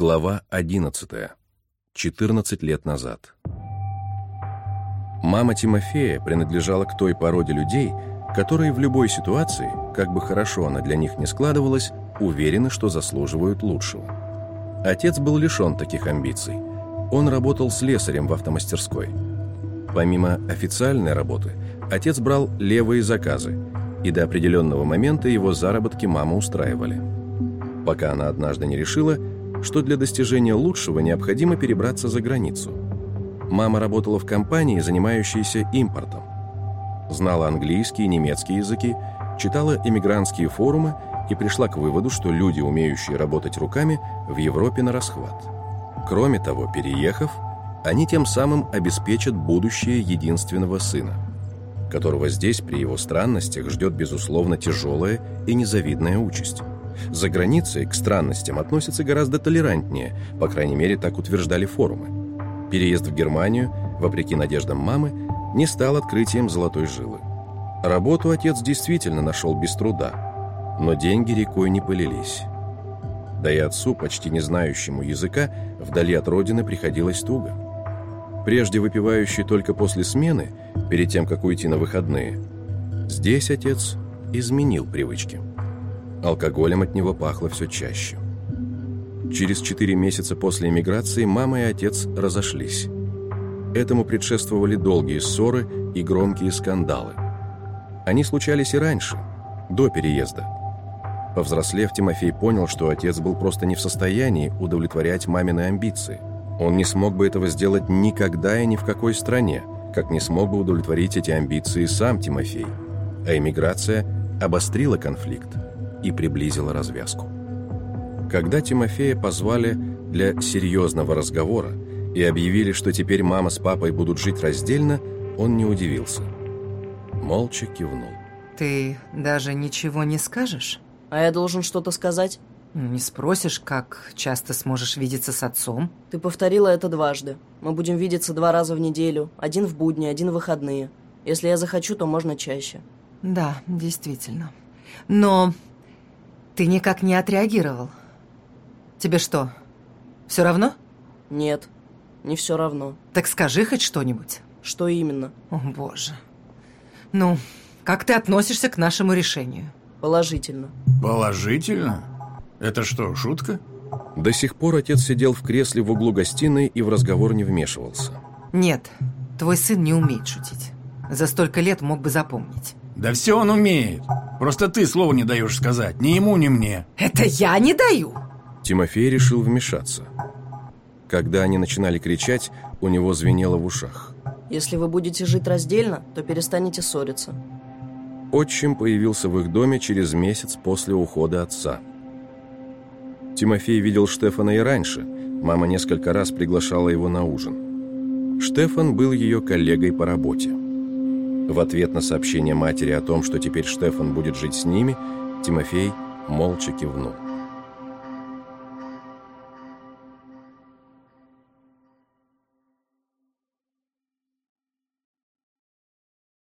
Глава 11. 14 лет назад. Мама Тимофея принадлежала к той породе людей, которые в любой ситуации, как бы хорошо она для них не складывалась, уверены, что заслуживают лучшего. Отец был лишен таких амбиций. Он работал слесарем в автомастерской. Помимо официальной работы, отец брал левые заказы, и до определенного момента его заработки мама устраивали. Пока она однажды не решила – что для достижения лучшего необходимо перебраться за границу. Мама работала в компании, занимающейся импортом. Знала английский и немецкий языки, читала иммигрантские форумы и пришла к выводу, что люди, умеющие работать руками, в Европе на расхват. Кроме того, переехав, они тем самым обеспечат будущее единственного сына, которого здесь при его странностях ждет, безусловно, тяжелая и незавидная участь. За границей к странностям относятся гораздо толерантнее, по крайней мере, так утверждали форумы. Переезд в Германию, вопреки надеждам мамы, не стал открытием золотой жилы. Работу отец действительно нашел без труда, но деньги рекой не полились. Да и отцу, почти не знающему языка, вдали от родины приходилось туго. Прежде выпивающий только после смены, перед тем, как уйти на выходные, здесь отец изменил привычки. Алкоголем от него пахло все чаще. Через четыре месяца после эмиграции мама и отец разошлись. Этому предшествовали долгие ссоры и громкие скандалы. Они случались и раньше, до переезда. Повзрослев, Тимофей понял, что отец был просто не в состоянии удовлетворять мамины амбиции. Он не смог бы этого сделать никогда и ни в какой стране, как не смог бы удовлетворить эти амбиции сам Тимофей. А эмиграция обострила конфликт и приблизила развязку. Когда Тимофея позвали для серьезного разговора и объявили, что теперь мама с папой будут жить раздельно, он не удивился. Молча кивнул. Ты даже ничего не скажешь? А я должен что-то сказать? Ну, не спросишь, как часто сможешь видеться с отцом? Ты повторила это дважды. Мы будем видеться два раза в неделю. Один в будни, один в выходные. Если я захочу, то можно чаще. Да, действительно. Но ты никак не отреагировал. Тебе что, все равно? Нет, не все равно. Так скажи хоть что-нибудь. Что именно? О, боже. Ну, как ты относишься к нашему решению? Положительно. Положительно? Это что, шутка? До сих пор отец сидел в кресле в углу гостиной и в разговор не вмешивался. Нет, твой сын не умеет шутить. За столько лет мог бы запомнить. Да все он умеет. Просто ты слова не даешь сказать. Ни ему, ни мне. Это я не даю. Тимофей решил вмешаться. Когда они начинали кричать, у него звенело в ушах. Если вы будете жить раздельно, то перестанете ссориться. Отчим появился в их доме через месяц после ухода отца. Тимофей видел Штефана и раньше. Мама несколько раз приглашала его на ужин. Штефан был ее коллегой по работе. В ответ на сообщение матери о том, что теперь Штефан будет жить с ними, Тимофей молча кивнул.